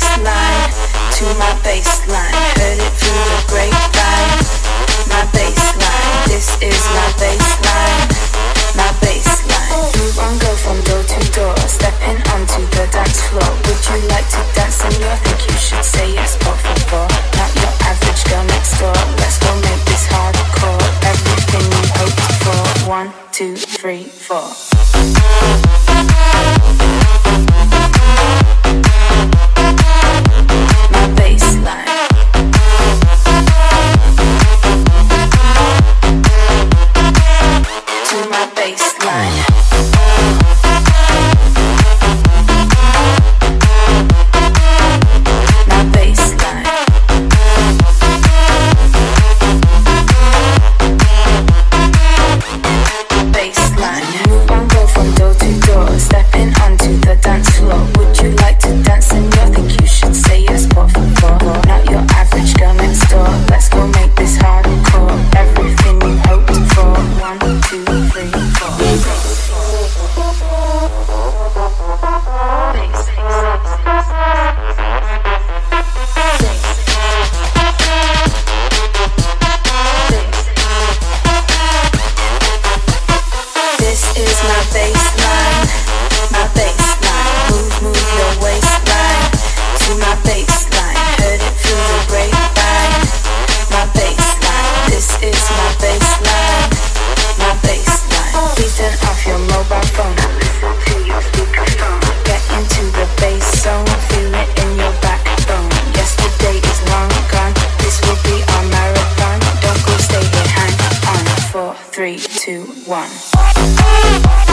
to my baseline. Heard it through the grapevine, my baseline. This is my baseline, my baseline. Move on, go from door to door, stepping onto the dance floor. Would you like to dance in your? Think you should say yes, por favor. Not your average girl next door. Let's go make this hardcore. Everything you hoped for. One, two, three, four. three, two, one.